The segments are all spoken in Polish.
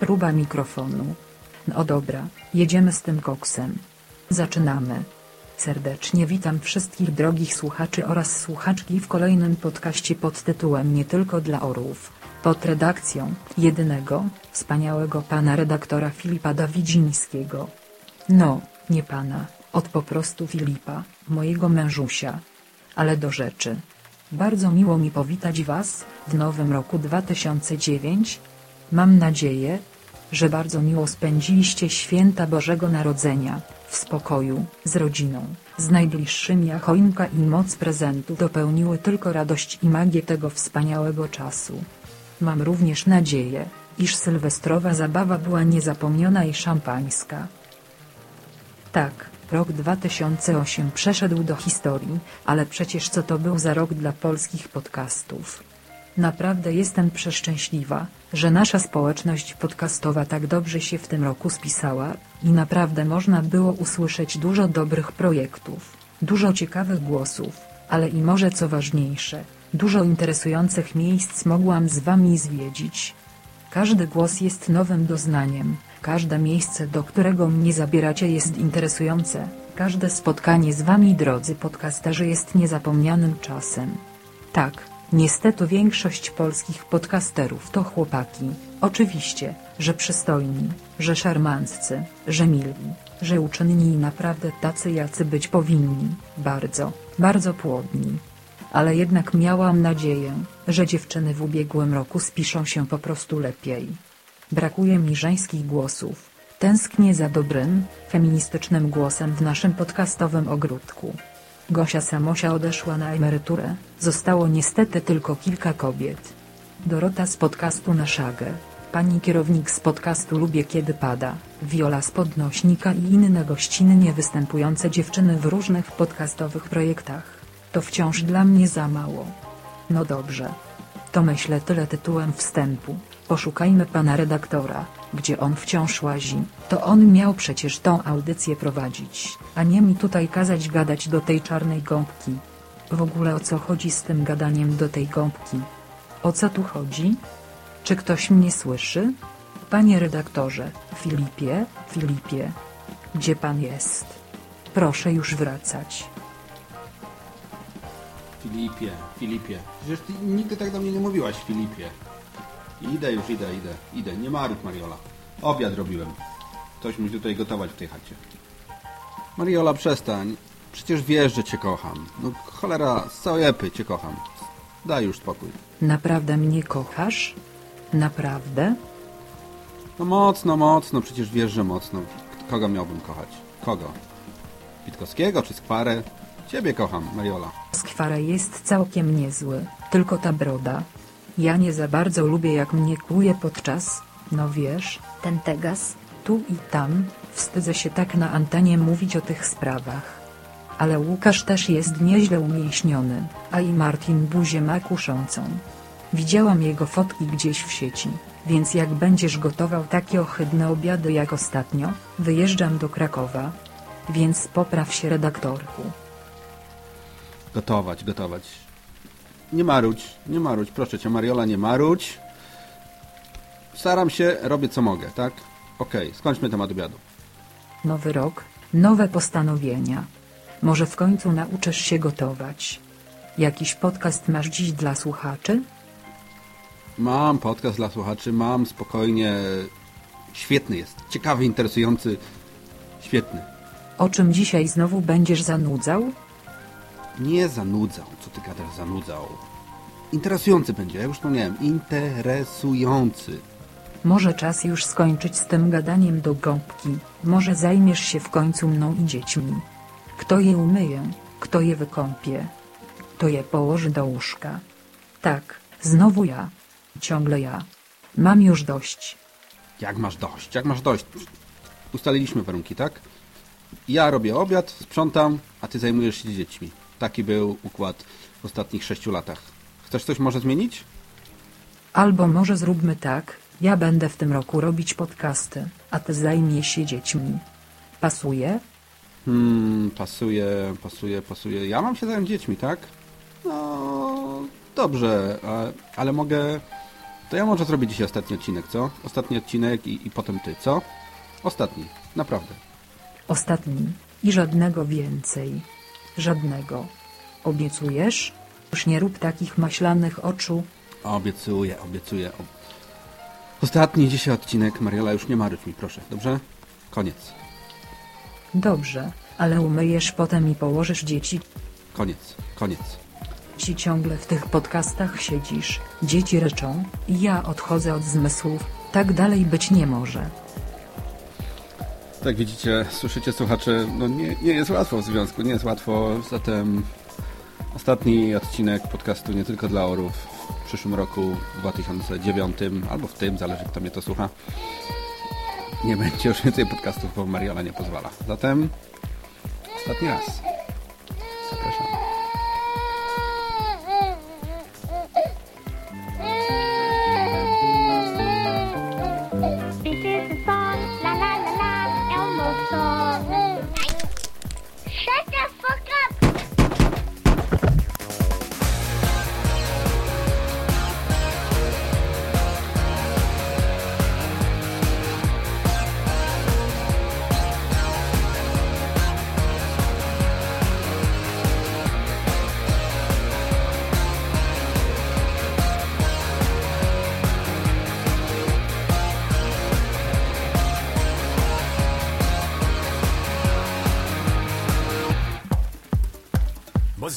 Próba mikrofonu. No dobra, jedziemy z tym koksem. Zaczynamy. Serdecznie witam wszystkich drogich słuchaczy oraz słuchaczki w kolejnym podcaście pod tytułem Nie tylko dla orłów, pod redakcją jedynego, wspaniałego pana redaktora Filipa Dawidzińskiego. No, nie pana, od po prostu Filipa, mojego mężusia. Ale do rzeczy. Bardzo miło mi powitać Was w nowym roku 2009. Mam nadzieję, że bardzo miło spędziliście święta Bożego Narodzenia, w spokoju, z rodziną, z najbliższymi, a choinka i moc prezentów dopełniły tylko radość i magię tego wspaniałego czasu. Mam również nadzieję, iż sylwestrowa zabawa była niezapomniana i szampańska. Tak, rok 2008 przeszedł do historii, ale przecież co to był za rok dla polskich podcastów. Naprawdę jestem przeszczęśliwa, że nasza społeczność podcastowa tak dobrze się w tym roku spisała i naprawdę można było usłyszeć dużo dobrych projektów, dużo ciekawych głosów, ale i może co ważniejsze, dużo interesujących miejsc mogłam z Wami zwiedzić. Każdy głos jest nowym doznaniem, każde miejsce do którego mnie zabieracie jest interesujące, każde spotkanie z Wami drodzy podcasterzy jest niezapomnianym czasem. Tak, Niestety większość polskich podcasterów to chłopaki, oczywiście, że przystojni, że szarmanccy, że mili, że uczynni i naprawdę tacy jacy być powinni, bardzo, bardzo płodni. Ale jednak miałam nadzieję, że dziewczyny w ubiegłym roku spiszą się po prostu lepiej. Brakuje mi żeńskich głosów, tęsknię za dobrym, feministycznym głosem w naszym podcastowym ogródku. Gosia Samosia odeszła na emeryturę, zostało niestety tylko kilka kobiet. Dorota z podcastu na szagę, pani kierownik z podcastu Lubię Kiedy Pada, Viola z Podnośnika i inne gościnnie występujące dziewczyny w różnych podcastowych projektach. To wciąż dla mnie za mało. No dobrze. To myślę tyle tytułem wstępu. Poszukajmy pana redaktora, gdzie on wciąż łazi, to on miał przecież tą audycję prowadzić, a nie mi tutaj kazać gadać do tej czarnej gąbki. W ogóle o co chodzi z tym gadaniem do tej gąbki? O co tu chodzi? Czy ktoś mnie słyszy? Panie redaktorze, Filipie, Filipie. Gdzie pan jest? Proszę już wracać. Filipie, Filipie. Przecież ty nigdy tak do mnie nie mówiłaś, Filipie. Idę już, idę, idę, idę. Nie marudź, Mariola. Obiad robiłem. Ktoś musi tutaj gotować w tej chacie. Mariola, przestań. Przecież wiesz, że cię kocham. No cholera, z całej epy cię kocham. Daj już spokój. Naprawdę mnie kochasz? Naprawdę? No mocno, mocno. Przecież wiesz, że mocno. Kogo miałbym kochać? Kogo? Witkowskiego czy Skwarę? Ciebie kocham, Mariola. Skwara jest całkiem niezły, tylko ta broda. Ja nie za bardzo lubię jak mnie kłuje podczas, no wiesz, ten tegas, tu i tam, wstydzę się tak na antenie mówić o tych sprawach. Ale Łukasz też jest nieźle umięśniony, a i Martin buzię ma kuszącą. Widziałam jego fotki gdzieś w sieci, więc jak będziesz gotował takie ohydne obiady jak ostatnio, wyjeżdżam do Krakowa. Więc popraw się redaktorku. Gotować, gotować. Nie marudź, nie marudź, proszę cię, Mariola, nie marudź. Staram się, robię co mogę, tak? Okej, skończmy temat obiadu. Nowy rok, nowe postanowienia. Może w końcu nauczysz się gotować. Jakiś podcast masz dziś dla słuchaczy? Mam podcast dla słuchaczy, mam spokojnie. Świetny jest, ciekawy, interesujący, świetny. O czym dzisiaj znowu będziesz zanudzał? Nie zanudzał, co ty gadasz, zanudzał. Interesujący będzie, ja już wspomniałem, interesujący. Może czas już skończyć z tym gadaniem do gąbki, może zajmiesz się w końcu mną i dziećmi. Kto je umyje, kto je wykąpie, kto je położy do łóżka. Tak, znowu ja. Ciągle ja. Mam już dość. Jak masz dość, jak masz dość? Ustaliliśmy warunki, tak? Ja robię obiad, sprzątam, a ty zajmujesz się dziećmi. Taki był układ w ostatnich sześciu latach. Chcesz coś może zmienić? Albo może zróbmy tak, ja będę w tym roku robić podcasty, a ty zajmie się dziećmi. Pasuje? Hmm, pasuje, pasuje, pasuje. Ja mam się zająć dziećmi, tak? No, dobrze, ale mogę... To ja może zrobię dzisiaj ostatni odcinek, co? Ostatni odcinek i, i potem ty, co? Ostatni, naprawdę. Ostatni. I żadnego więcej. Żadnego. Obiecujesz? Już nie rób takich maślanych oczu. Obiecuję, obiecuję. Ob... Ostatni dzisiaj odcinek. Mariola, już nie maruć mi, proszę, dobrze? Koniec, Dobrze, ale umyjesz potem i położysz dzieci. koniec, koniec. Ci ciągle w tych podcastach siedzisz. Dzieci ryczą. Ja odchodzę od zmysłów. Tak dalej być nie może. Tak widzicie, słyszycie słuchacze, no nie, nie jest łatwo w związku, nie jest łatwo, zatem ostatni odcinek podcastu nie tylko dla orów w przyszłym roku, w 2009 albo w tym, zależy kto mnie to słucha. Nie będzie już więcej podcastów, bo Mariola nie pozwala. Zatem ostatni raz. Zapraszam.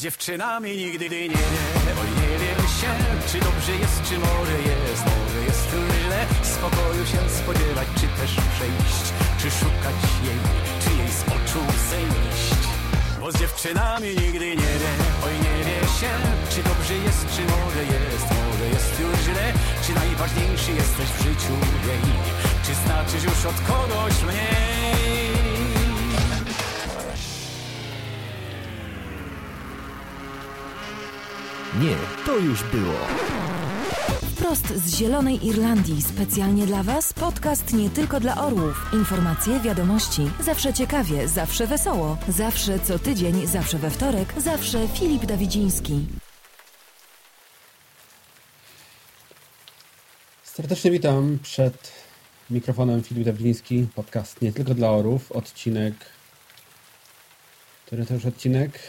Z dziewczynami nigdy nie wie, oj nie wiem się, czy dobrze jest, czy może jest, może jest źle, spokoju się spodziewać, czy też przejść, czy szukać jej, czy jej z oczu zejść. Bo z dziewczynami nigdy nie wie, oj nie wie się, czy dobrze jest, czy może jest, może jest już źle, czy najważniejszy jesteś w życiu jej, czy znaczysz już od kogoś mniej. Nie, to już było. Wprost z Zielonej Irlandii, specjalnie dla Was, podcast nie tylko dla orłów. Informacje, wiadomości, zawsze ciekawie, zawsze wesoło, zawsze co tydzień, zawsze we wtorek, zawsze Filip Dawidziński. Serdecznie witam przed mikrofonem Filip Dawidziński, podcast nie tylko dla orów, odcinek, który to już odcinek?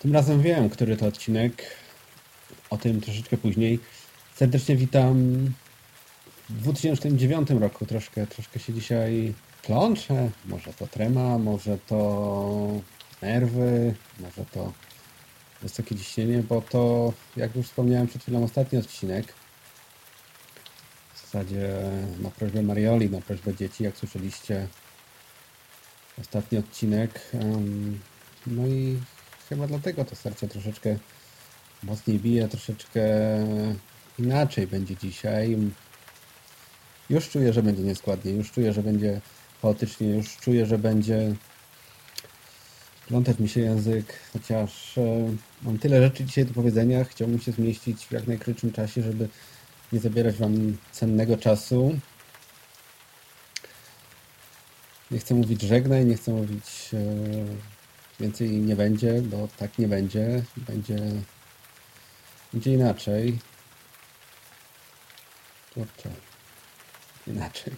Tym razem wiem, który to odcinek, o tym troszeczkę później. Serdecznie witam w 2009 roku, troszkę, troszkę się dzisiaj plączę, może to trema, może to nerwy, może to wysokie ciśnienie, bo to, jak już wspomniałem przed chwilą, ostatni odcinek. W zasadzie na prośbę Marioli, na prośbę dzieci, jak słyszeliście, ostatni odcinek. No i chyba dlatego to serce troszeczkę mocniej bije, troszeczkę inaczej będzie dzisiaj. Już czuję, że będzie nieskładnie, już czuję, że będzie chaotycznie, już czuję, że będzie plątać mi się język, chociaż e, mam tyle rzeczy dzisiaj do powiedzenia, chciałbym się zmieścić w jak najkrótszym czasie, żeby nie zabierać Wam cennego czasu. Nie chcę mówić żegnaj, nie chcę mówić e, więcej nie będzie, bo tak nie będzie. Będzie, będzie inaczej. Kurczę, inaczej.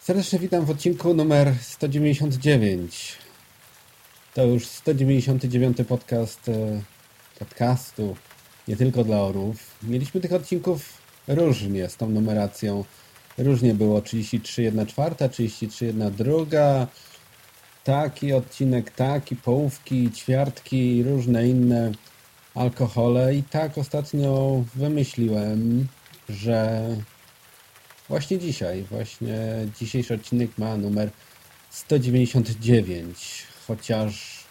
Serdecznie witam w odcinku numer 199. To już 199 podcast e, podcastu nie tylko dla orów. Mieliśmy tych odcinków różnie z tą numeracją. Różnie było 33 1 czwarta, 33 1 druga, taki odcinek, taki, połówki, ćwiartki, różne inne alkohole. I tak ostatnio wymyśliłem, że właśnie dzisiaj, właśnie dzisiejszy odcinek ma numer 199, chociaż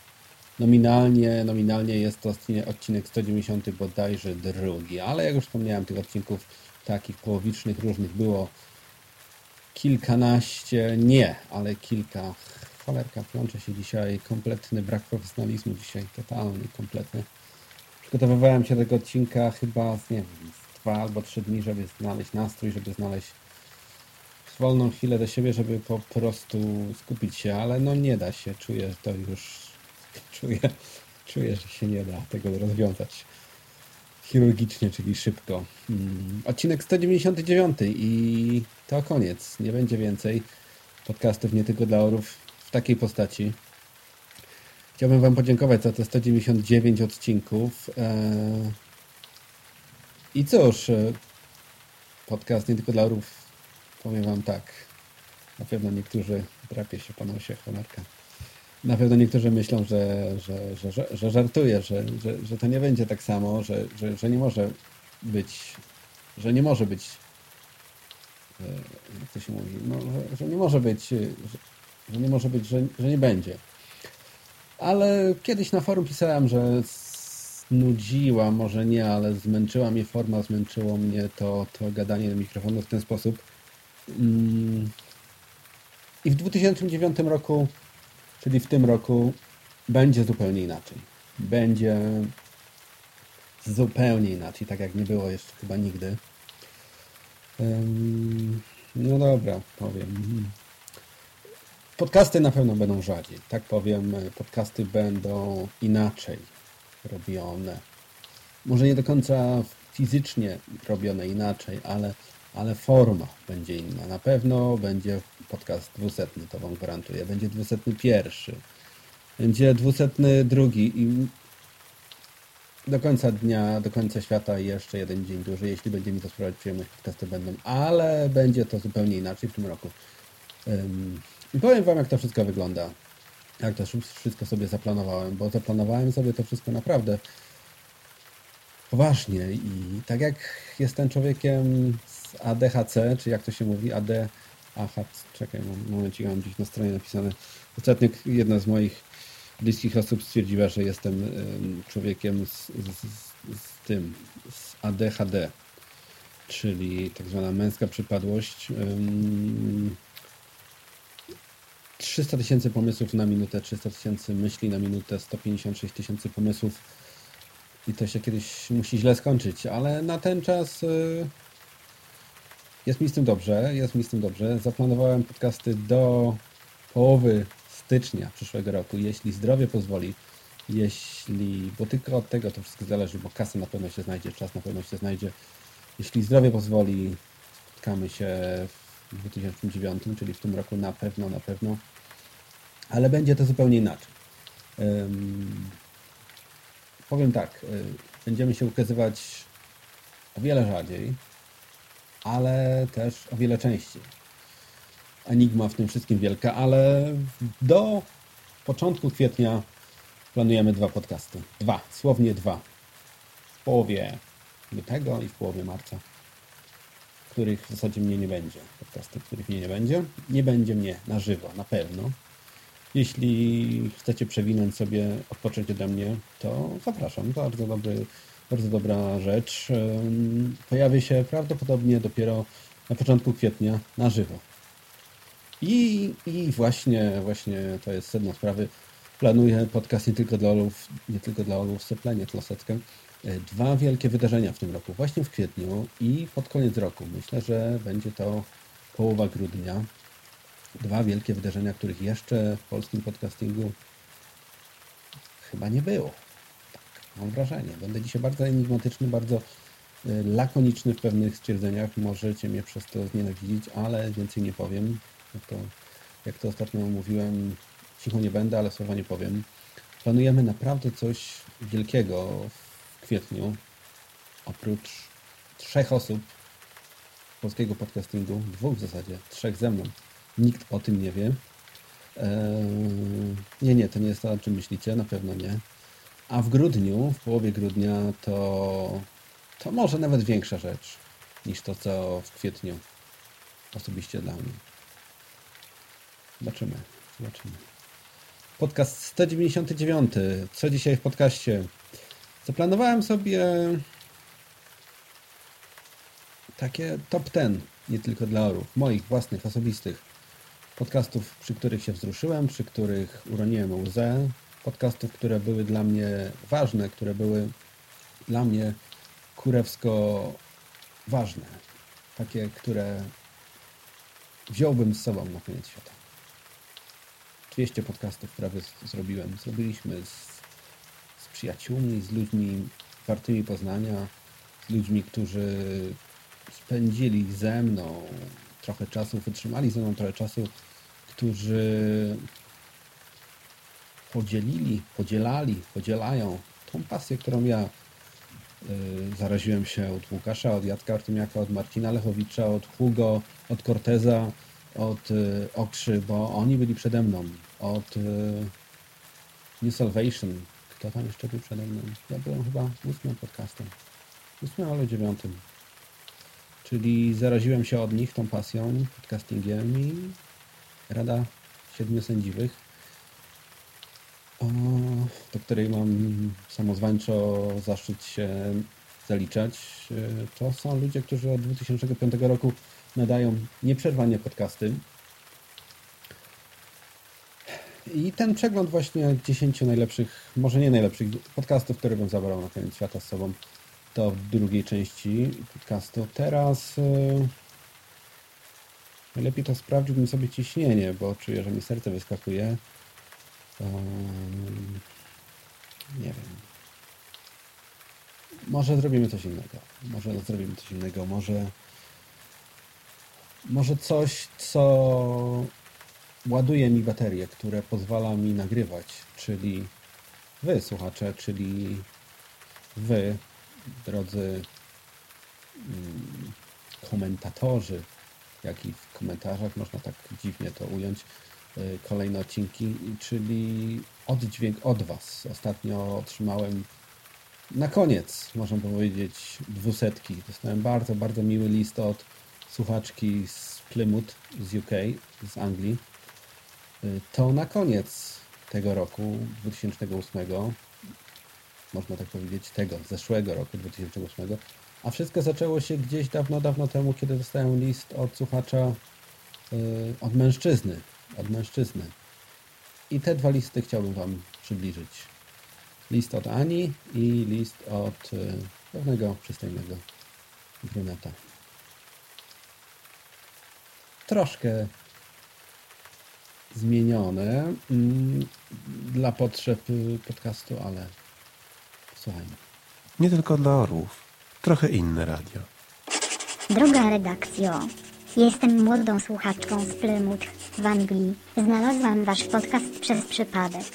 nominalnie, nominalnie jest to odcinek 190 bodajże drugi, ale jak już wspomniałem, tych odcinków takich połowicznych różnych było kilkanaście, nie, ale kilka. Cholerka, plączę się dzisiaj, kompletny brak profesjonalizmu dzisiaj, totalny, kompletny. Przygotowywałem się do tego odcinka chyba z, nie wiem, z dwa albo trzy dni, żeby znaleźć nastrój, żeby znaleźć wolną chwilę do siebie, żeby po prostu skupić się, ale no nie da się, czuję to już, czuję, czuję, że się nie da tego rozwiązać. chirurgicznie, czyli szybko. Mm, Odcinek 199 i to koniec. Nie będzie więcej podcastów nie tylko dla orów takiej postaci. Chciałbym Wam podziękować za te 199 odcinków. Eee, I cóż, e, podcast nie tylko dla orów, powiem Wam tak. Na pewno niektórzy drapie się po nosie cholerka. Na pewno niektórzy myślą, że, że, że, że, że żartuję, że, że, że to nie będzie tak samo, że, że, że nie może być, że nie może być, e, jak to się mówi, no, że, że nie może być, e, że nie może być, że, że nie będzie. Ale kiedyś na forum pisałem, że znudziła, może nie, ale zmęczyła mnie forma, zmęczyło mnie to, to gadanie do mikrofonu w ten sposób. Mm. I w 2009 roku, czyli w tym roku, będzie zupełnie inaczej. Będzie zupełnie inaczej, tak jak nie było jeszcze chyba nigdy. No dobra, powiem. Podcasty na pewno będą rzadziej. Tak powiem, podcasty będą inaczej robione. Może nie do końca fizycznie robione inaczej, ale, ale forma będzie inna. Na pewno będzie podcast dwusetny, to Wam gwarantuję. Będzie dwusetny pierwszy. Będzie dwusetny drugi i do końca dnia, do końca świata jeszcze jeden dzień dłużej, jeśli będzie mi to sprawiać przyjemność, podcasty będą, ale będzie to zupełnie inaczej w tym roku. Ym, I powiem Wam, jak to wszystko wygląda. Jak to wszystko sobie zaplanowałem, bo zaplanowałem sobie to wszystko naprawdę poważnie i tak jak jestem człowiekiem z ADHC, czy jak to się mówi, AD, AH, czekaj, moment, mam gdzieś na stronie napisane. Ostatnio jedna z moich bliskich osób stwierdziła, że jestem człowiekiem z, z, z, tym, z ADHD, czyli tak zwana męska przypadłość. 300 tysięcy pomysłów na minutę, 300 tysięcy myśli na minutę, 156 tysięcy pomysłów i to się kiedyś musi źle skończyć, ale na ten czas y, jest mi z tym dobrze, jest mi z tym dobrze. Zaplanowałem podcasty do połowy stycznia przyszłego roku, jeśli zdrowie pozwoli, jeśli, bo tylko od tego to wszystko zależy, bo kasa na pewno się znajdzie, czas na pewno się znajdzie. Jeśli zdrowie pozwoli, spotkamy się w 2009, czyli w tym roku na pewno, na pewno, ale będzie to zupełnie inaczej. Powiem tak, y, będziemy się ukazywać o wiele rzadziej, ale też o wiele częściej. Enigma w tym wszystkim wielka, ale do początku kwietnia planujemy dwa podcasty. Dwa, słownie dwa. W połowie lutego i w połowie marca których w zasadzie mnie nie będzie. Podcasty, których mnie nie będzie. Nie będzie mnie na żywo, na pewno. Jeśli chcecie przewinąć sobie, odpocząć ode mnie, to zapraszam. Bardzo, dobry, bardzo dobra rzecz. Pojawi się prawdopodobnie dopiero na początku kwietnia na żywo. I, i właśnie, właśnie to jest sedno sprawy. Planuję podcast nie tylko dla Olów, nie tylko dla Olów Seplenie, Tloseckę. Dwa wielkie wydarzenia w tym roku, właśnie w kwietniu i pod koniec roku. Myślę, że będzie to połowa grudnia. Dwa wielkie wydarzenia, których jeszcze w polskim podcastingu chyba nie było. Tak, mam wrażenie. Będę dzisiaj bardzo enigmatyczny, bardzo lakoniczny w pewnych stwierdzeniach. Możecie mnie przez to znienawidzić, ale więcej nie powiem. To, jak to ostatnio mówiłem, cicho nie będę, ale słowa nie powiem. Planujemy naprawdę coś wielkiego w kwietniu. Oprócz trzech osób polskiego podcastingu, dwóch w zasadzie, trzech ze mną. Nikt o tym nie wie. Eee, nie, nie, to nie jest to, o czym myślicie, na pewno nie. A w grudniu, w połowie grudnia, to, to może nawet większa rzecz niż to, co w kwietniu osobiście dla mnie. Zobaczymy, zobaczymy. Podcast 199. Co dzisiaj w podcaście? Zaplanowałem sobie takie top 10, nie tylko dla orów, moich własnych, osobistych podcastów, przy których się wzruszyłem, przy których uroniłem łzę, podcastów, które były dla mnie ważne, które były dla mnie kurewsko ważne. Takie, które wziąłbym z sobą na koniec świata. 200 podcastów prawie zrobiłem. Zrobiliśmy z, z przyjaciółmi, z ludźmi wartymi poznania, z ludźmi, którzy spędzili ze mną trochę czasu, wytrzymali ze mną trochę czasu, którzy podzielili, podzielali, podzielają tą pasję, którą ja y, zaraziłem się od Łukasza, od Jacka Artymiaka, od Marcina Lechowicza, od Hugo, od Corteza, od y, Okrzy, bo oni byli przede mną, od y, New Salvation. Kto tam jeszcze był przede mną? Ja byłem chyba ósmym podcastem. Ósmym albo dziewiątym. Czyli zaraziłem się od nich tą pasją, podcastingiem i Rada Siedmiu Sędziwych, o, do której mam samozwańczo zaszczyt się zaliczać. To są ludzie, którzy od 2005 roku nadają nieprzerwanie podcasty. I ten przegląd właśnie 10 najlepszych, może nie najlepszych podcastów, które bym zabrał na koniec świata z sobą, to w drugiej części podcastu. Teraz yy, najlepiej to sprawdziłbym sobie ciśnienie, bo czuję, że mi serce wyskakuje. Yy, nie wiem. Może zrobimy coś innego. Może zrobimy coś innego. Może może coś, co ładuje mi baterię, które pozwala mi nagrywać, czyli wy, słuchacze, czyli wy, drodzy mm, komentatorzy, jak i w komentarzach można tak dziwnie to ująć, y, kolejne odcinki, czyli oddźwięk od Was. Ostatnio otrzymałem na koniec, można powiedzieć, dwusetki. Dostałem bardzo, bardzo miły list od słuchaczki z Plymouth, z UK, z Anglii. Y, to na koniec tego roku, 2008, można tak powiedzieć, tego, zeszłego roku, 2008, a wszystko zaczęło się gdzieś dawno, dawno temu, kiedy dostałem list od słuchacza, y, od mężczyzny, od mężczyzny. I te dwa listy chciałbym Wam przybliżyć. List od Ani i list od y, pewnego przystojnego bruneta troszkę zmienione mm, dla potrzeb y, podcastu, ale Nie tylko dla orłów. Trochę inne radio. Droga redakcjo, jestem młodą słuchaczką z Plymouth w Anglii. Znalazłam wasz podcast przez przypadek.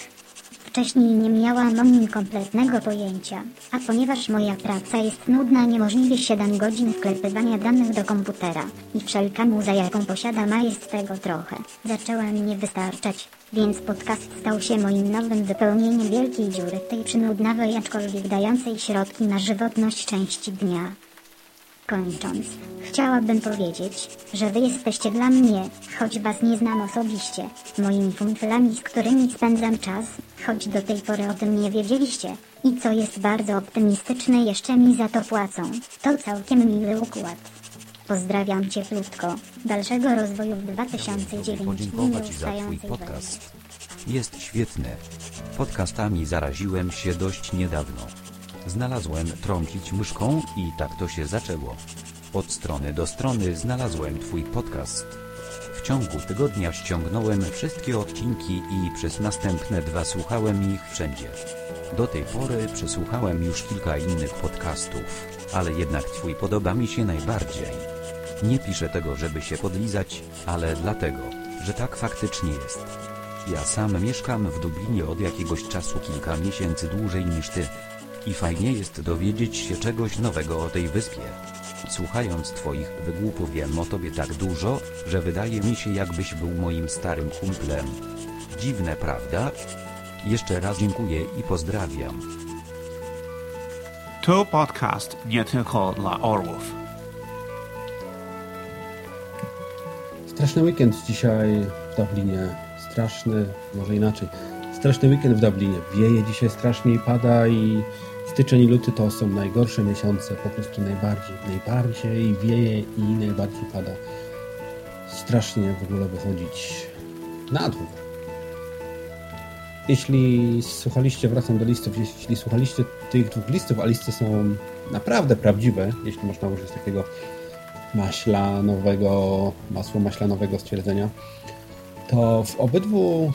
Wcześniej nie miałam o nim kompletnego pojęcia, a ponieważ moja praca jest nudna, niemożliwie 7 godzin wklepywania danych do komputera i wszelka muza jaką posiadam, a jest tego trochę. Zaczęła nie wystarczać, więc podcast stał się moim nowym wypełnieniem wielkiej dziury tej przynudnawej, aczkolwiek dającej środki na żywotność części dnia. Kończąc, chciałabym powiedzieć, że wy jesteście dla mnie, choć was nie znam osobiście, moimi kumplami, z którymi spędzam czas, choć do tej pory o tym nie wiedzieliście. I co jest bardzo optymistyczne, jeszcze mi za to płacą. To całkiem miły układ. Pozdrawiam cieplutko. Dalszego rozwoju w 2009 podziękować za Twój podcast. Jest świetny. Podcastami zaraziłem się dość niedawno. Znalazłem trącić myszką i tak to się zaczęło. Od strony do strony znalazłem Twój podcast. W ciągu tygodnia ściągnąłem wszystkie odcinki i przez następne dwa słuchałem ich wszędzie. Do tej pory przesłuchałem już kilka innych podcastów, ale jednak Twój podoba mi się najbardziej. Nie piszę tego, żeby się podlizać, ale dlatego, że tak faktycznie jest. Ja sam mieszkam w Dublinie od jakiegoś czasu kilka miesięcy dłużej niż ty. I fajnie jest dowiedzieć się czegoś nowego o tej wyspie. Słuchając twoich wygłupów wiem o tobie tak dużo, że wydaje mi się jakbyś był moim starym kumplem. Dziwne prawda? Jeszcze raz dziękuję i pozdrawiam. To podcast nie tylko dla orłów. Straszny weekend dzisiaj w Dublinie. Straszny, może inaczej. Straszny weekend w Dublinie. Wieje dzisiaj strasznie i pada i styczeń i luty to są najgorsze miesiące. Po prostu najbardziej, najbardziej wieje i najbardziej pada. Strasznie w ogóle wychodzić na dwór. Jeśli słuchaliście, wracam do listów, jeśli słuchaliście tych dwóch listów, a listy są naprawdę prawdziwe, jeśli można użyć takiego maślanowego, masło maślanowego stwierdzenia, to w obydwu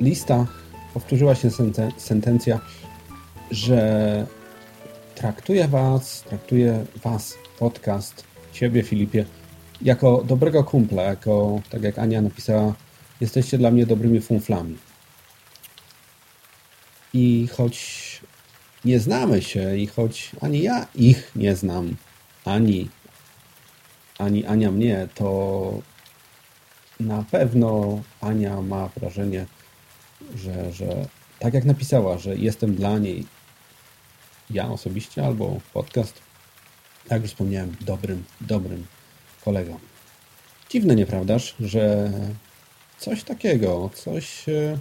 listach powtórzyła się senten- sentencja, że traktuję Was, traktuję Was, podcast, Ciebie Filipie, jako dobrego kumpla, jako, tak jak Ania napisała, jesteście dla mnie dobrymi funflami. I choć nie znamy się i choć ani ja ich nie znam, ani, ani Ania mnie, to na pewno Ania ma wrażenie, że, że tak jak napisała, że jestem dla niej ja osobiście albo podcast, jak już wspomniałem, dobrym, dobrym kolegą. Dziwne, nieprawdaż, że coś takiego, coś, e,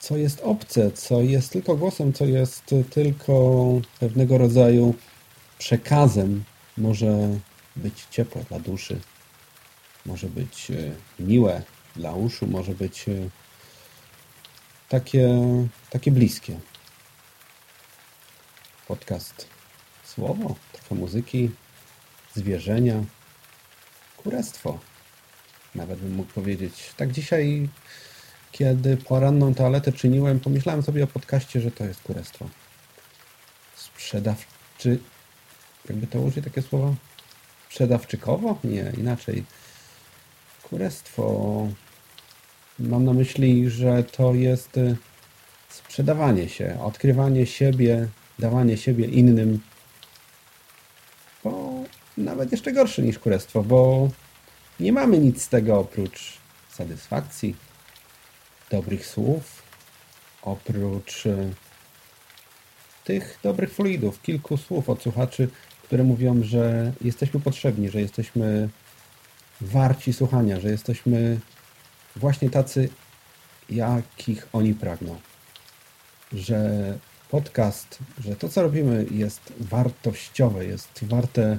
co jest obce, co jest tylko głosem, co jest tylko pewnego rodzaju przekazem, może być ciepłe dla duszy, może być e, miłe dla uszu, może być e, takie, takie bliskie. Podcast słowo, trochę muzyki, zwierzenia, kurestwo. Nawet bym mógł powiedzieć. Tak dzisiaj, kiedy poranną toaletę czyniłem, pomyślałem sobie o podcaście, że to jest kurestwo. Sprzedawczy... Jakby to użyć takie słowo? Sprzedawczykowo? Nie, inaczej. Kurestwo. Mam na myśli, że to jest y, sprzedawanie się, odkrywanie siebie, dawanie siebie innym, bo nawet jeszcze gorsze niż kurestwo, bo nie mamy nic z tego oprócz satysfakcji, dobrych słów, oprócz y, tych dobrych fluidów, kilku słów od słuchaczy, które mówią, że jesteśmy potrzebni, że jesteśmy warci słuchania, że jesteśmy właśnie tacy, jakich oni pragną. Że podcast, że to, co robimy, jest wartościowe, jest warte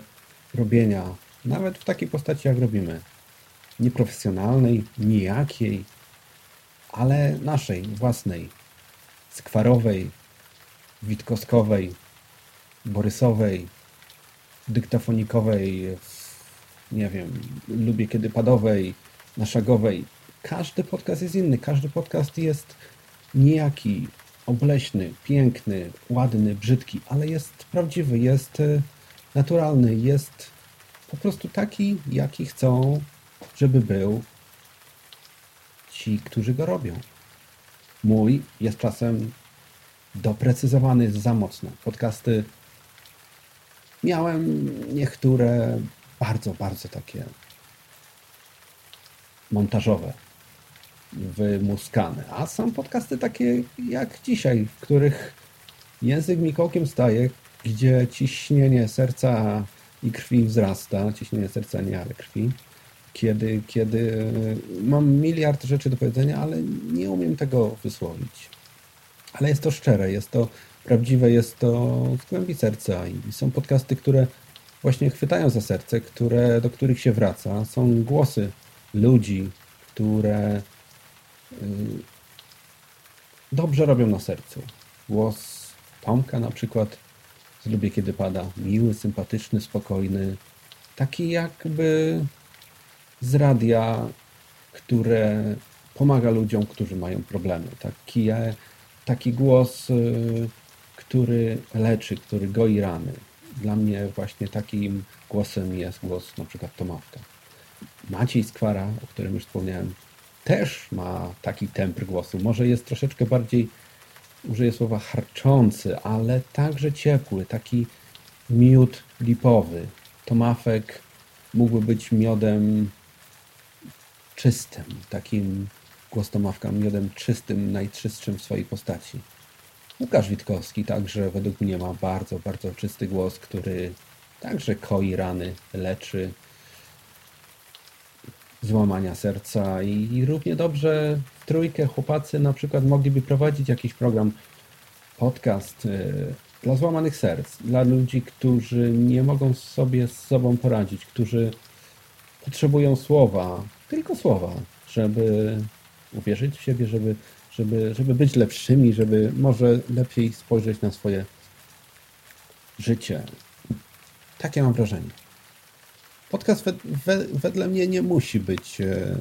robienia, nawet w takiej postaci, jak robimy. Nieprofesjonalnej, nijakiej, ale naszej, własnej, skwarowej, witkowskowej, borysowej, dyktafonikowej, nie wiem, lubię kiedy padowej, naszagowej. Każdy podcast jest inny, każdy podcast jest niejaki, obleśny, piękny, ładny, brzydki, ale jest prawdziwy, jest e, naturalny, jest po prostu taki, jaki chcą, żeby był ci, którzy go robią. Mój jest czasem doprecyzowany za mocno. Podcasty miałem niektóre bardzo, bardzo takie montażowe, wymuskane. A są podcasty takie jak dzisiaj, w których język mi kołkiem staje, gdzie ciśnienie serca i krwi wzrasta, ciśnienie serca nie, ale krwi, kiedy, kiedy mam miliard rzeczy do powiedzenia, ale nie umiem tego wysłowić. Ale jest to szczere, jest to prawdziwe, jest to z głębi serca i są podcasty, które właśnie chwytają za serce, które, do których się wraca. Są głosy ludzi, które y, dobrze robią na sercu. Głos Tomka na przykład Lubię Kiedy Pada. Miły, sympatyczny, spokojny. Taki jakby z radia, które pomaga ludziom, którzy mają problemy. Taki, taki głos, y, który leczy, który goi rany. Dla mnie właśnie takim głosem jest głos na przykład Tomawka. Maciej Skwara, o którym już wspomniałem, też ma taki temper głosu. Może jest troszeczkę bardziej, użyję słowa harczący, ale także ciepły, taki miód lipowy. Tomafek mógłby być miodem czystym, takim głos Tomawka miodem czystym, najczystszym w swojej postaci. Łukasz Witkowski także według mnie ma bardzo, bardzo czysty głos, który także koi rany, leczy złamania serca i, i równie dobrze w trójkę chłopacy na przykład mogliby prowadzić jakiś program, podcast y, dla złamanych serc, dla ludzi, którzy nie mogą sobie z sobą poradzić, którzy potrzebują słowa, tylko słowa, żeby uwierzyć w siebie, żeby żeby, żeby być lepszymi, żeby może lepiej spojrzeć na swoje życie. Takie mam wrażenie. Podcast wed, wed, wedle mnie nie musi być e,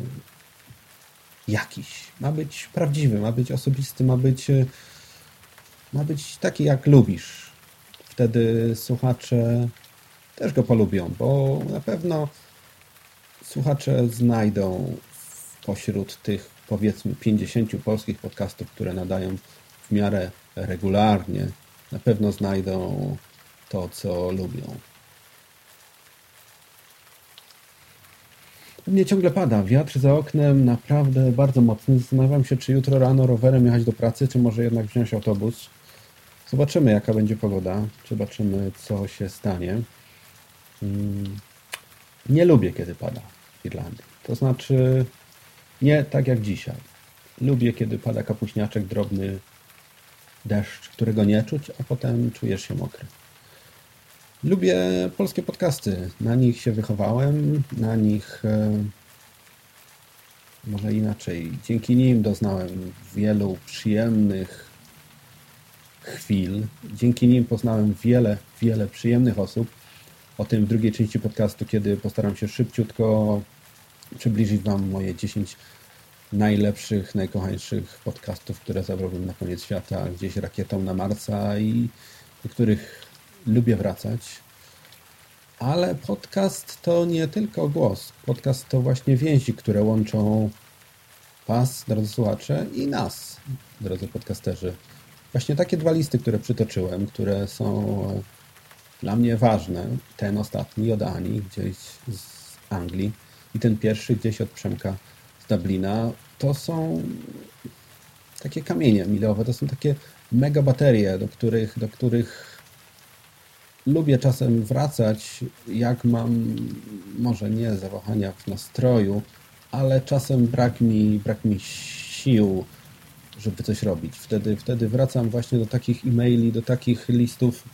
jakiś. Ma być prawdziwy, ma być osobisty, ma być, e, ma być taki, jak lubisz. wtedy słuchacze też go polubią, bo na pewno słuchacze znajdą pośród tych powiedzmy 50 polskich podcastów, które nadają w miarę regularnie, na pewno znajdą to, co lubią. Mnie ciągle pada. Wiatr za oknem naprawdę bardzo mocny. Zastanawiam się, czy jutro rano rowerem jechać do pracy, czy może jednak wziąć autobus. Zobaczymy, jaka będzie pogoda. Zobaczymy, co się stanie. Mm, nie lubię, kiedy pada w Irlandii. To znaczy, nie tak jak dzisiaj. Lubię, kiedy pada kapuśniaczek, drobny deszcz, którego nie czuć, a potem czujesz się mokry. Lubię polskie podcasty. Na nich się wychowałem, na nich e, może inaczej. Dzięki nim doznałem wielu przyjemnych chwil. Dzięki nim poznałem wiele, wiele przyjemnych osób. O tym w drugiej części podcastu, kiedy postaram się szybciutko przybliżyć Wam moje 10 najlepszych, najkochańszych podcastów, które zabrałbym na koniec świata, gdzieś rakietą na Marsa i do których lubię wracać. Ale podcast to nie tylko głos. Podcast to właśnie więzi, które łączą Was, drodzy słuchacze, i nas, drodzy podcasterzy. Właśnie takie dwa listy, które przytoczyłem, które są dla mnie ważne. Ten ostatni od Ani, gdzieś z Anglii i ten pierwszy gdzieś od Przemka z Dublina, to są takie kamienie milowe, to są takie mega baterie, do których, do których lubię czasem wracać, jak mam może nie zawahania w nastroju, ale czasem brak mi, brak mi sił, żeby coś robić. Wtedy, wtedy wracam właśnie do takich e-maili, do takich listów,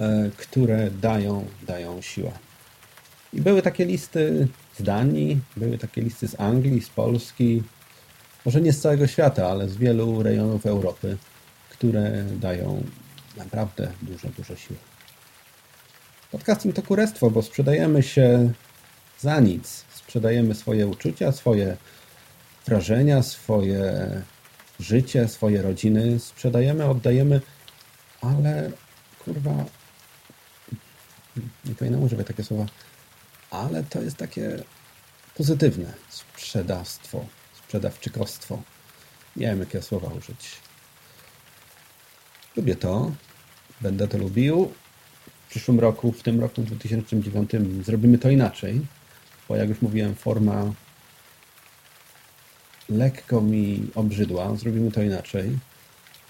e, które dają, dają siłę. I były takie listy z Danii, były takie listy z Anglii, z Polski, może nie z całego świata, ale z wielu rejonów Europy, które dają naprawdę dużo, dużo siły. Podcasting to kurestwo, bo sprzedajemy się za nic. Sprzedajemy swoje uczucia, swoje wrażenia, swoje życie, swoje rodziny. Sprzedajemy, oddajemy, ale kurwa, nie powinienem używać takie słowa, ale to jest takie pozytywne sprzedawstwo, sprzedawczykostwo. Nie wiem, jakie słowa użyć. Lubię to, będę to lubił. W przyszłym roku, w tym roku 2009 zrobimy to inaczej, bo jak już mówiłem, forma lekko mi obrzydła. Zrobimy to inaczej.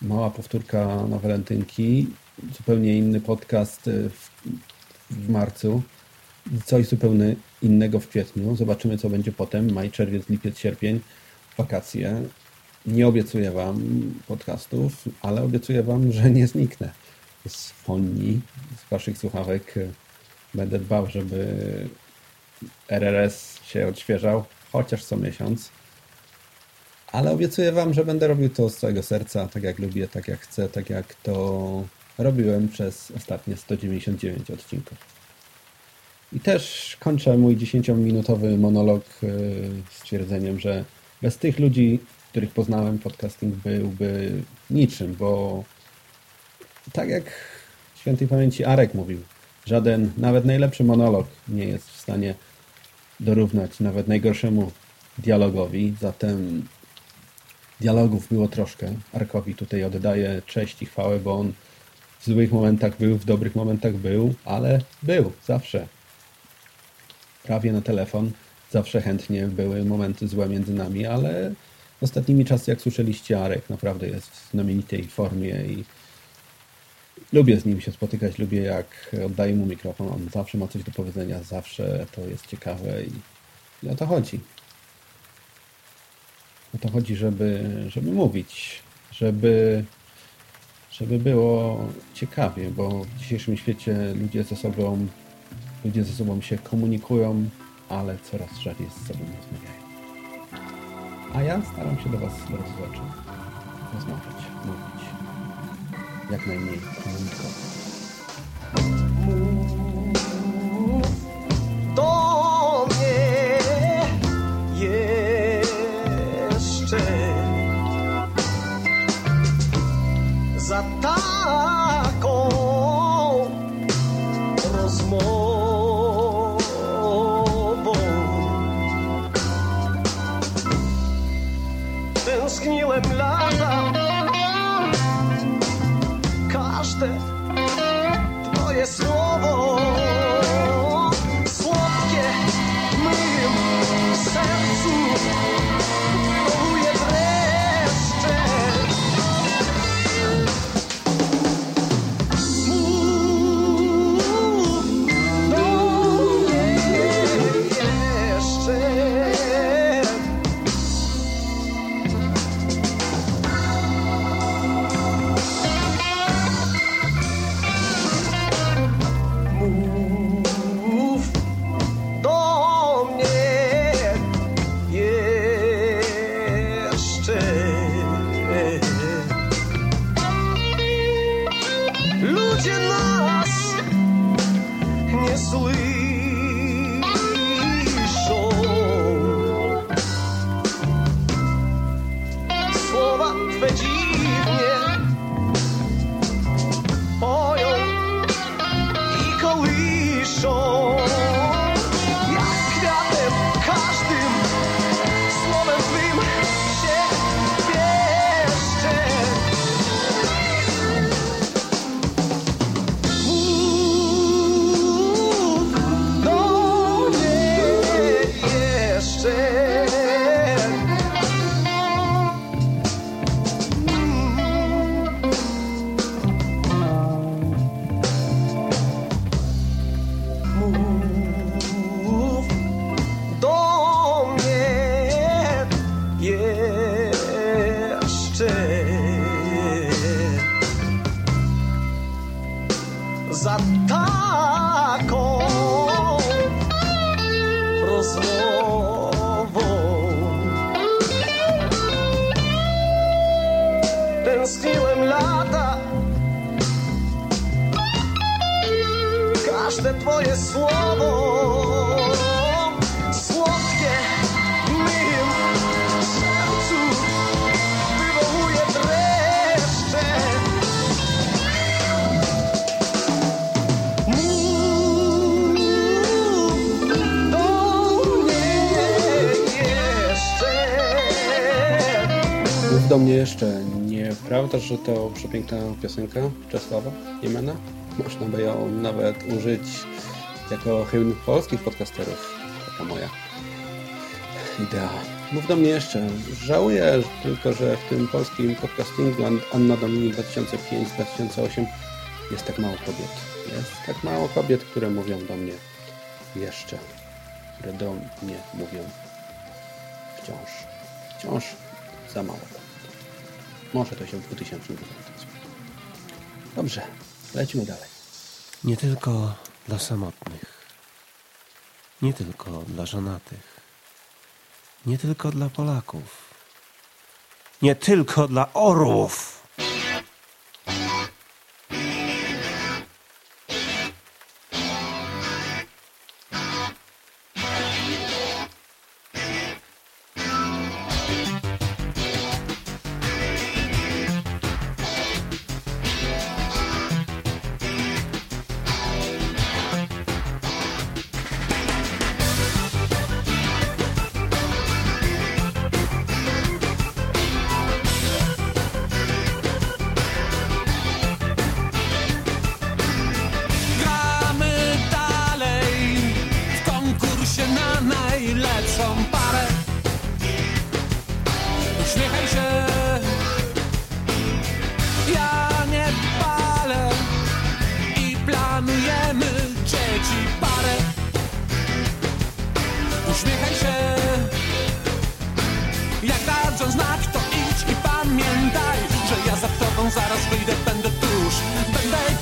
Mała powtórka na walentynki, zupełnie inny podcast w, w marcu, coś zupełnie innego w kwietniu. Zobaczymy, co będzie potem. Maj, czerwiec, lipiec, sierpień, wakacje. Nie obiecuję Wam podcastów, ale obiecuję Wam, że nie zniknę z fonii, z Waszych słuchawek. Będę dbał, żeby RRS się odświeżał, chociaż co miesiąc. Ale obiecuję Wam, że będę robił to z całego serca, tak jak lubię, tak jak chcę, tak jak to robiłem przez ostatnie 199 odcinków. I też kończę mój 10-minutowy monolog stwierdzeniem, że bez tych ludzi, których poznałem, podcasting byłby niczym, bo tak jak świętej pamięci Arek mówił, żaden, nawet najlepszy monolog nie jest w stanie dorównać nawet najgorszemu dialogowi, zatem dialogów było troszkę. Arkowi tutaj oddaję cześć i chwałę, bo on w złych momentach był, w dobrych momentach był, ale był, zawsze. Prawie na telefon, zawsze chętnie były momenty złe między nami, ale ostatnimi czasy, jak słyszeliście, Arek naprawdę jest w znamienitej formie i lubię z nim się spotykać, lubię jak oddaję mu mikrofon, on zawsze ma coś do powiedzenia, zawsze to jest ciekawe i, i o to chodzi. O to chodzi, żeby, żeby mówić, żeby, żeby było ciekawie, bo w dzisiejszym świecie ludzie ze sobą, ludzie ze sobą się komunikują, ale coraz rzadziej z sobą rozmawiają. A ja staram się do Was, słuchacze, rozmawiać, mówić, jak najmniej komunikować. Jeszcze. Nieprawda, że to przepiękna piosenka Czesława Jemena? Można by ją nawet użyć jako hymn polskich podcasterów. Taka moja idea. Mów do mnie jeszcze. Żałuję tylko, że w tym polskim podcastingu An- Anna Domini 2005-2008 jest tak mało kobiet. Jest tak mało kobiet, które mówią do mnie jeszcze. Które do mnie mówią wciąż. Wciąż za mało. Może to się w 2009 Dobrze, lecimy dalej. Nie tylko dla samotnych, nie tylko dla żonatych, nie tylko dla Polaków, nie tylko dla orłów.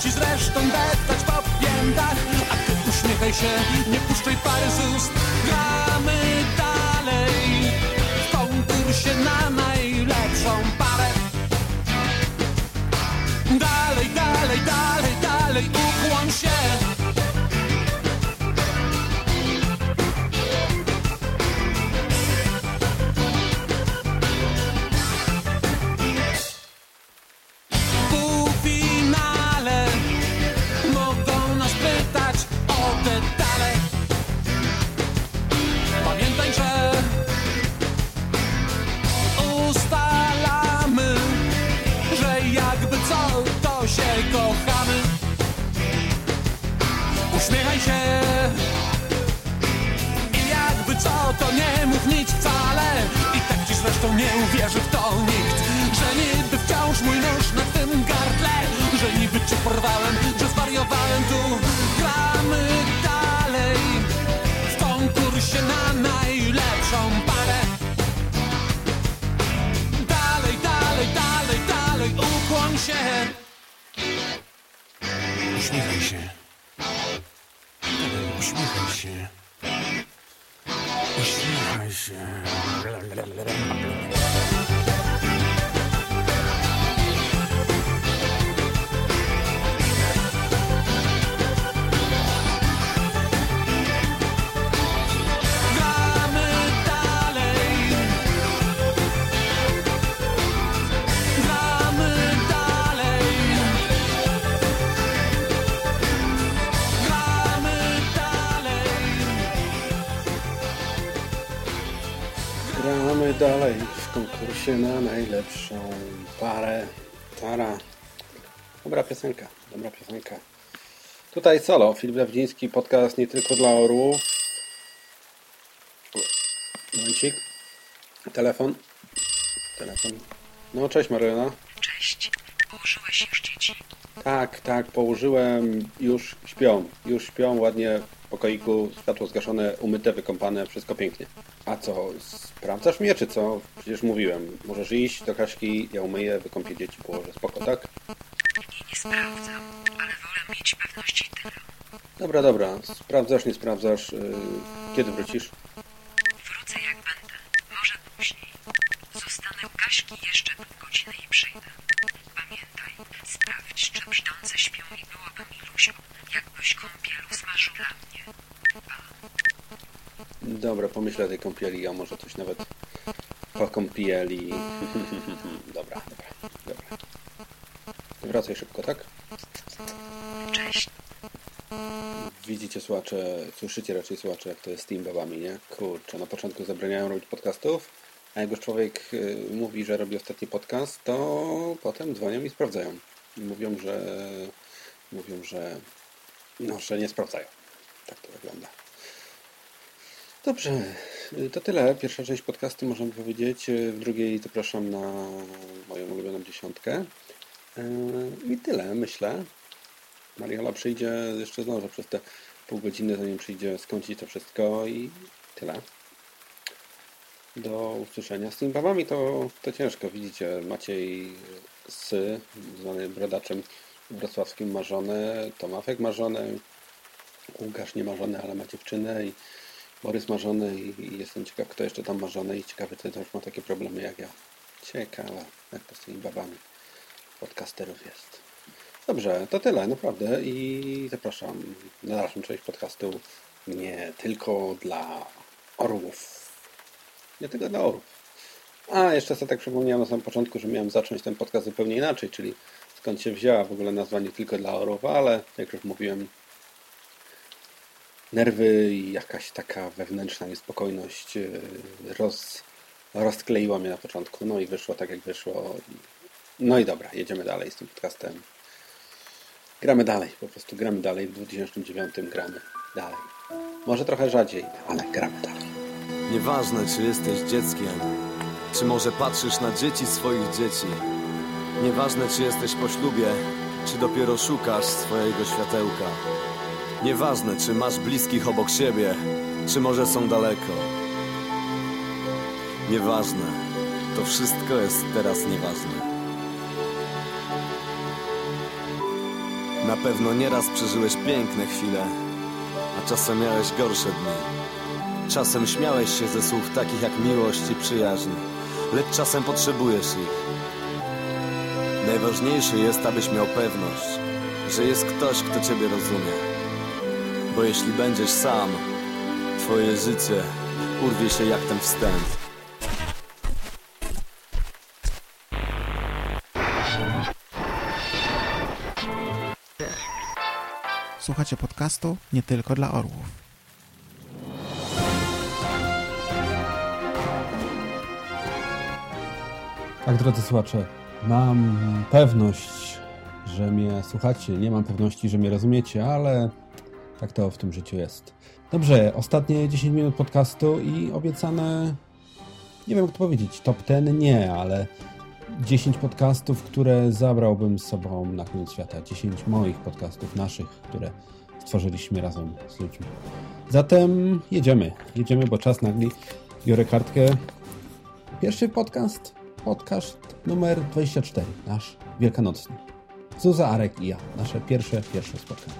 Ci zresztą deptać po piętach, a ty uśmiechaj się, nie puszczaj pary z ust. Gramy konkursie na najlepszą parę. Tara. Dobra piosenka, dobra piosenka. Tutaj solo, Filip Dawdziński, podcast nie tylko dla orłów. Momencik. Telefon. Telefon. No, cześć Mariana. Cześć. Położyłeś już dzieci? Tak, tak, położyłem, już śpią, już śpią ładnie pokoiku, światło zgaszone, umyte, wykąpane, wszystko pięknie. A co, sprawdzasz mnie, czy co? Przecież mówiłem, możesz iść do Kaśki, ja umyję, wykąpię dzieci, położę, spoko, tak? Nie, nie sprawdzam, ale wolę mieć pewność i tyle. Dobra, dobra, sprawdzasz, nie sprawdzasz, yy, kiedy wrócisz? Wrócę jak będę. Może później. Zostanę u Kaśki jeszcze pół godziny i przyjdę. Sprawdź, czy brzdące śpią i byłoby mi luźno, jakbyś kąpielu smażył dla mnie. Dobra, pomyślę o tej kąpieli, a może coś nawet po kąpieli. dobra, dobra, dobra. Wracaj szybko, tak? Cześć. Widzicie słuchacze, słyszycie raczej słuchacze, jak to jest z tymi babami, nie? Kurczę, na początku zabraniają robić podcastów, a jak już człowiek y, mówi, że robi ostatni podcast, to potem dzwonią i sprawdzają. Mówią, że mówią, że no, że nie sprawdzają. Tak to wygląda. Dobrze, to tyle. Pierwsza część podcastu możemy powiedzieć. W drugiej zapraszam na moją ulubioną dziesiątkę. Y, I tyle, myślę. Mariola przyjdzie, jeszcze zdążę przez te pół godziny, zanim przyjdzie skończyć to wszystko i tyle. Do usłyszenia. Z tymi babami to, to ciężko. Widzicie, Maciej Sy, zwany brodaczem wrocławskim ma Tomafek ma Łukasz nie ma ale ma dziewczynę i Borys ma i, jestem ciekaw, kto jeszcze tam ma i ciekawy, kto też ma takie problemy jak ja. Ciekawe, jak to z tymi babami podcasterów jest. Dobrze, to tyle, naprawdę i zapraszam na dalszą część podcastu nie tylko dla orłów. Nie tylko dla orłów. A, jeszcze sobie tak przypomniałem na samym początku, że miałem zacząć ten podcast zupełnie inaczej, czyli skąd się wzięła w ogóle nazwa nie tylko dla orłów, ale jak już mówiłem, nerwy i jakaś taka wewnętrzna niespokojność yy, roz, rozkleiła mnie na początku, no i wyszło tak jak wyszło. No i dobra, jedziemy dalej z tym podcastem. Gramy dalej, po prostu gramy dalej. W 2009 gramy dalej. Może trochę rzadziej, ale gramy dalej. Nieważne, czy jesteś dzieckiem, czy może patrzysz na dzieci swoich dzieci. Nieważne, czy jesteś po ślubie, czy dopiero szukasz swojego światełka. Nieważne, czy masz bliskich obok siebie, czy może są daleko. Nieważne, to wszystko jest teraz nieważne. Na pewno nieraz przeżyłeś piękne chwile, a czasem miałeś gorsze dni. Czasem śmiałeś się ze słów takich jak miłość i przyjaźń, lecz czasem potrzebujesz ich. Najważniejsze jest, abyś miał pewność, że jest ktoś, kto ciebie rozumie. Bo jeśli będziesz sam, twoje życie urwie się jak ten wstęp. Słuchacie podcastu nie tylko dla orłów. Tak, drodzy słuchacze, mam pewność, że mnie słuchacie. Nie mam pewności, że mnie rozumiecie, ale Tak to w tym życiu jest. Dobrze, ostatnie 10 minut podcastu i obiecane, nie wiem jak to powiedzieć, top 10 nie, ale 10 podcastów, które zabrałbym z sobą na koniec świata. 10 moich podcastów, naszych, które stworzyliśmy razem z ludźmi. Zatem jedziemy, jedziemy, bo czas nagli. Biorę kartkę. Pierwszy podcast, podcast numer 24, nasz wielkanocny. Zuza, Arek i ja. Nasze pierwsze, pierwsze spotkanie.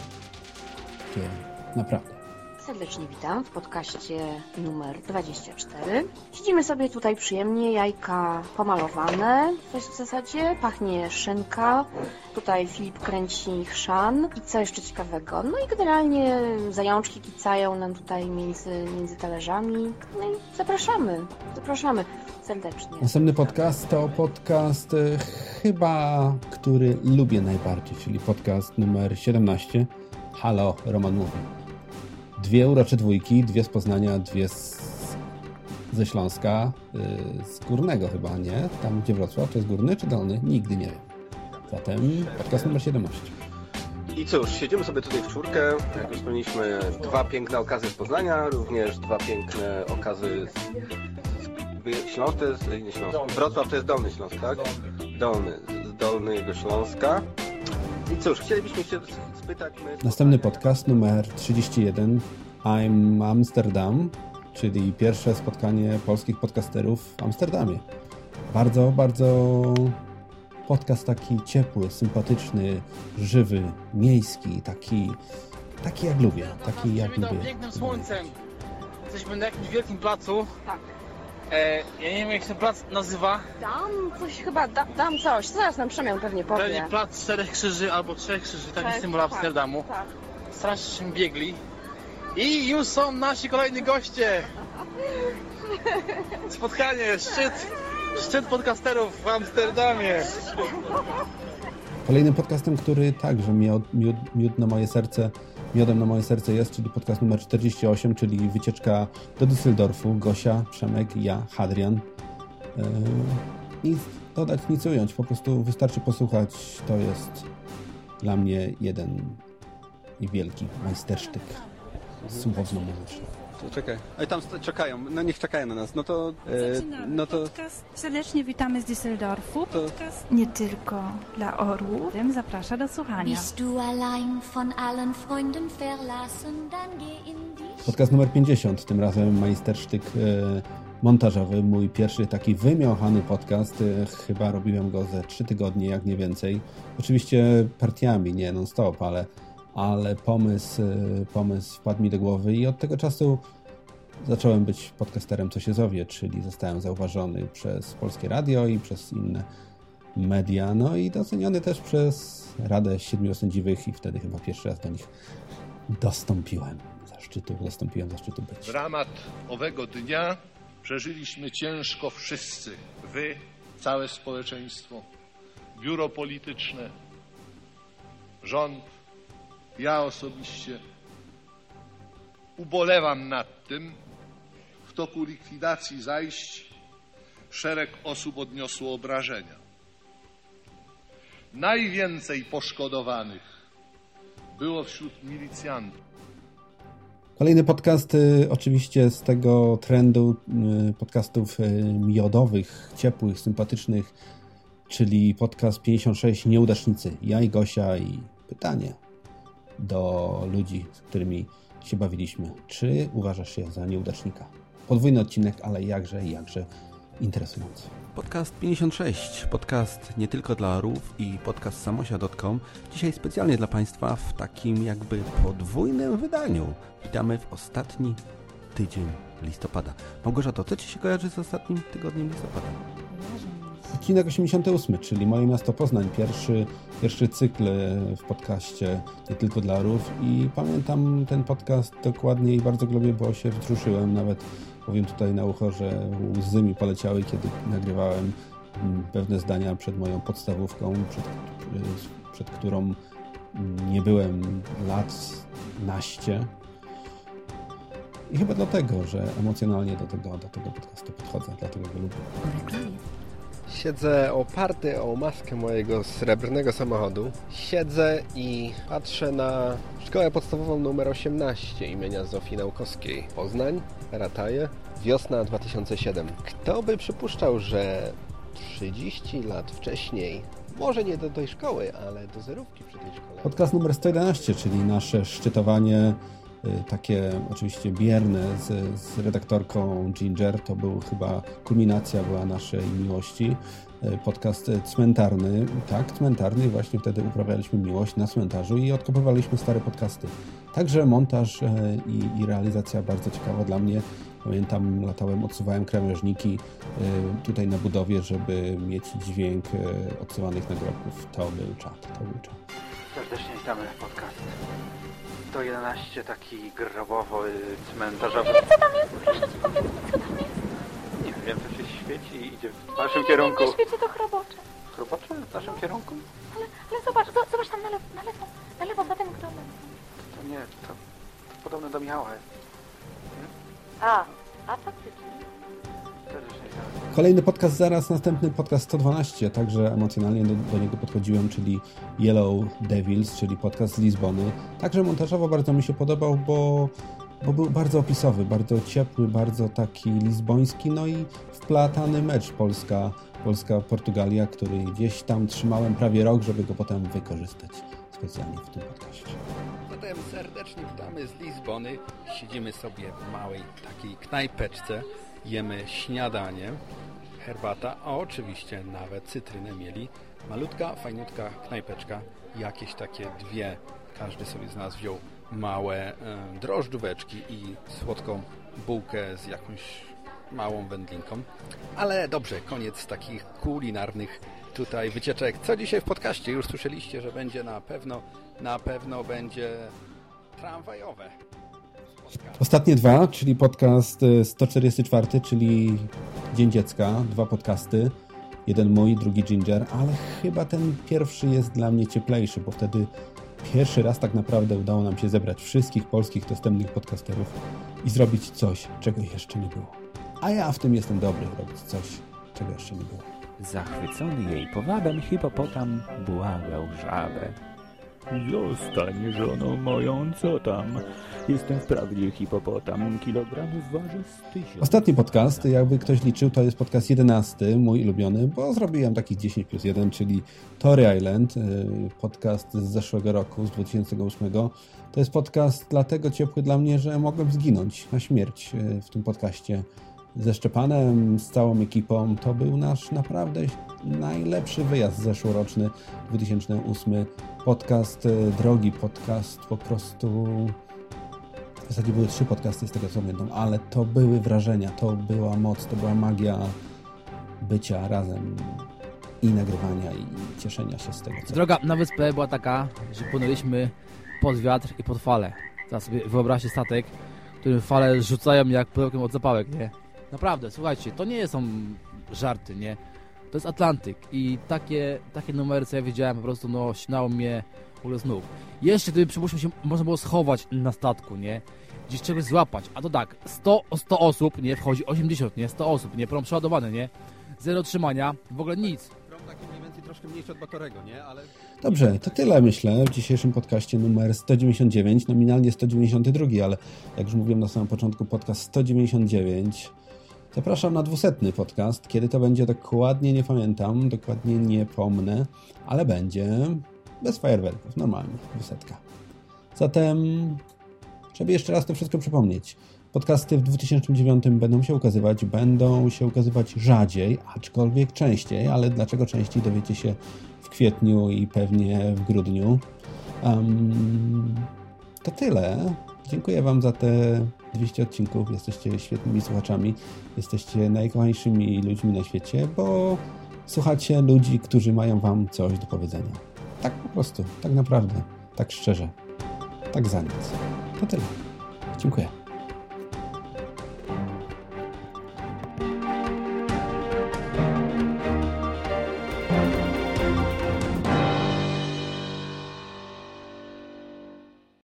Takie naprawdę. Serdecznie witam w podcaście numer 24. Siedzimy sobie tutaj przyjemnie, jajka pomalowane w zasadzie, pachnie szynka, tutaj Filip kręci chrzan i co jeszcze ciekawego. No i generalnie zajączki kicają nam tutaj między, między talerzami. No i zapraszamy, zapraszamy serdecznie. Następny podcast to podcast e, chyba, który lubię najbardziej, czyli podcast numer 17. Halo, Roman mówi. Dwie urocze dwójki, dwie z Poznania, dwie z, ze Śląska, yy, z Górnego chyba, nie? Tam gdzie Wrocław, to jest Górny czy Dolny? Nigdy nie wiem. Zatem podcast numer 17. I cóż, siedzimy sobie tutaj w czwórkę. Jak już wspomnieliśmy, dwa piękne okazy z Poznania, również dwa piękne okazy z Śląsk, to jest, nie Śląsk, Wrocław to jest Dolny Śląsk, tak? Dolny, z Dolnego Śląska. I cóż, chcielibyśmy się spytać... My... Następny podcast numer 31 I'm Amsterdam, czyli pierwsze spotkanie polskich podcasterów w Amsterdamie. Bardzo, bardzo podcast taki ciepły, sympatyczny, żywy, miejski, taki, taki jak lubię, taki jak lubię. pięknym słońcem. Jesteśmy na jakimś wielkim placu. Tak. E, ja nie wiem jak się ten plac nazywa. Dam coś chyba, da, dam coś, zaraz nam Przemian pewnie powie. Pewnie plac Czterech Krzyży albo Trzech Krzyży, taki Tak, symbol tak, Amsterdamu. tak. Strasznie biegli. I już są nasi kolejni goście. Spotkanie, szczyt, szczyt podcasterów w Amsterdamie. Kolejnym podcastem, który także miod, miód, miód na moje serce, miodem na moje serce jest, czyli podcast numer 48, czyli wycieczka do Düsseldorfu. Gosia, Przemek, ja, Hadrian. Yy, nic dodać, nic ująć, po prostu wystarczy posłuchać. To jest dla mnie jeden i wielki majstersztyk słowno-muzyczny. Czekaj. Ej, tam czekają, no niech czekają na nas. No to... E, Zaczynamy no to... podcast. Serdecznie witamy z Düsseldorfu. Podcast nie tylko dla orłów. Tym zaprasza do słuchania. Bist du allein von allen Freunden verlassen, dann geh in die Podcast numer 50, tym razem majstersztyk e, montażowy, mój pierwszy taki wymiąchany podcast. E, chyba robiłem go ze 3 tygodnie, jak nie więcej. Oczywiście partiami, nie non-stop, ale, ale pomysł, e, pomysł wpadł mi do głowy i od tego czasu zacząłem być podcasterem, co się zowie, czyli zostałem zauważony przez Polskie Radio i przez inne media, no i doceniony też przez Radę Siedmiu Sędziwych i wtedy chyba pierwszy raz do nich dostąpiłem zaszczytu, dostąpiłem zaszczytu być. Dramat owego dnia przeżyliśmy ciężko wszyscy. Wy, całe społeczeństwo, biuro polityczne, rząd, ja osobiście. Ubolewam nad tym, w toku likwidacji zajść szereg osób odniosło obrażenia. Najwięcej poszkodowanych było wśród milicjantów. Kolejny podcast y, oczywiście z tego trendu y, podcastów y, miodowych, ciepłych, sympatycznych, czyli podcast 56 Nieudacznicy. Ja i Gosia i pytanie do ludzi, z którymi się bawiliśmy. Czy uważasz się za nieudacznika? Podwójny odcinek, ale jakże, jakże interesujący. Podcast 56, podcast nie tylko dla orłów i podcast samosia.com. Dzisiaj specjalnie dla Państwa w takim jakby podwójnym wydaniu. Witamy w ostatni tydzień listopada. Małgorzato, co Ci się kojarzy z ostatnim tygodniem listopada? Odcinek 88, czyli Moje Miasto Poznań, pierwszy, pierwszy cykl w podcaście nie tylko dla orłów i pamiętam ten podcast dokładnie i bardzo go lubię, bo się wzruszyłem, nawet powiem tutaj na ucho, że łzy mi poleciały, kiedy nagrywałem mm, pewne zdania przed moją podstawówką, przed, przed którą nie byłem lat naście. I chyba dlatego, że emocjonalnie do tego, do tego podcastu podchodzę, dlatego go lubię. Siedzę oparty o maskę mojego srebrnego samochodu. Siedzę i patrzę na szkołę podstawową numer 18 imienia Zofii Naukowskiej. Poznań, Rataje, wiosna 2007. Kto by przypuszczał, że 30 lat wcześniej, może nie do tej szkoły, ale do zerówki przy tej szkole. Podcast numer 111, czyli nasze szczytowanie takie oczywiście bierne z, z redaktorką Ginger. To był chyba kulminacja była naszej miłości. Y, Podcast cmentarny, tak, cmentarny. Właśnie wtedy uprawialiśmy miłość na cmentarzu i odkopywaliśmy stare podcasty. Także montaż y, i, i realizacja bardzo ciekawa dla mnie. Pamiętam, latałem, odsuwałem krawężniki y, tutaj na budowie, żeby mieć dźwięk y, odsuwanych nagrobków. To był czat, to był czat. Serdecznie witamy podcast 111, taki grobowo y, cmentarzowy. Nie wiem, co tam jest, proszę cię, powiedz mi, co tam jest. Nie wiem, to się świeci i idzie w No naszym nie, kierunku. Nie, nie świeci to chrobocze. Chrobocze? W naszym kierunku? Ale, ale zobacz, zo- zobacz tam na lewo, na lewo, na lewo, za tym grobem. To nie, to, to podobne do Michała jest. A, a faktycznie. Kolejny podcast zaraz, następny podcast 112, także emocjonalnie do, do niego podchodziłem, czyli Yellow Devils, czyli podcast z Lizbony. Także montażowo bardzo mi się podobał, bo, bo był bardzo opisowy, bardzo ciepły, bardzo taki lizboński, no i wplatany mecz Polska, Polska-Portugalia, który gdzieś tam trzymałem prawie rok, żeby go potem wykorzystać specjalnie w tym podcaście. Zatem serdecznie witamy z Lizbony. Siedzimy sobie w małej takiej knajpeczce, jemy śniadanie, herbata, a oczywiście nawet cytrynę mieli. Malutka, fajnutka knajpeczka, jakieś takie dwie, każdy sobie z nas wziął małe e, drożdżóweczki i słodką bułkę z jakąś małą wędlinką. Ale dobrze, koniec takich kulinarnych tutaj wycieczek. Co dzisiaj w podcaście? Już słyszeliście, że będzie na pewno, na pewno będzie tramwajowe. Ostatnie dwa, czyli podcast y, 144, czyli Dzień Dziecka, dwa podcasty. Jeden mój, drugi Ginger, ale chyba ten pierwszy jest dla mnie cieplejszy, bo wtedy pierwszy raz tak naprawdę udało nam się zebrać wszystkich polskich dostępnych podcasterów i zrobić coś, czego jeszcze nie było. A ja w tym jestem dobry, robić coś, czego jeszcze nie było. Zachwycony jej powadem hipopotam błagał żabę. Zostań żoną moją, co tam? Jestem wprawdzie hipopotam, kilogramów waży z tysiąc. Ostatni podcast, jakby ktoś liczył, to jest podcast 11, mój ulubiony, bo zrobiłem takich 10 plus 1, czyli Tory Island, y, podcast z zeszłego roku, z 2008. To jest podcast dlatego ciepły dla mnie, że mogłem zginąć na śmierć y, w tym podcaście ze Szczepanem, z całą ekipą. To był nasz naprawdę najlepszy wyjazd zeszłoroczny, 2008. Podcast, y, drogi podcast, po prostu... W zasadzie były trzy podcasty z tego co pamiętam, ale to były wrażenia, to była moc, to była magia bycia razem i nagrywania i cieszenia się z tego. Co... Droga na wyspę była taka, że płynęliśmy pod wiatr i pod fale. Teraz sobie wyobraźcie statek, którym fale rzucają jak pudełkiem od zapałek, nie? Naprawdę, słuchajcie, to nie są żarty, nie? To jest Atlantyk i takie, takie numery, co ja widziałem, po prostu no, śnało mnie w ogóle znów. Jeszcze gdyby, przypuśćmy się, można było schować na statku, nie? Gdzieś czegoś złapać, a to tak, 100, 100 osób, nie? Wchodzi 80, nie? 100 osób, nie? Prom przeładowany, nie? Zero trzymania, w ogóle nic. Prom taki mniej więcej troszkę mniejszy od Batorego, nie? Ale... Dobrze, to tyle myślę w dzisiejszym podcaście numer 199, nominalnie 192, ale jak już mówiłem na samym początku, podcast 199. Zapraszam na dwusetny podcast. Kiedy to będzie dokładnie nie pamiętam, dokładnie nie pomnę, ale będzie bez fajerwerków, normalnie, dwusetka. Zatem, żeby jeszcze raz to wszystko przypomnieć, podcasty w 2009 będą się ukazywać, będą się ukazywać rzadziej, aczkolwiek częściej, ale dlaczego częściej dowiecie się w kwietniu i pewnie w grudniu. Um, to tyle. Dziękuję Wam za te 200 odcinków. Jesteście świetnymi słuchaczami. Jesteście najkochańszymi ludźmi na świecie, bo słuchacie ludzi, którzy mają Wam coś do powiedzenia. Tak po prostu, tak naprawdę, tak szczerze, tak za nic. To tyle. Dziękuję.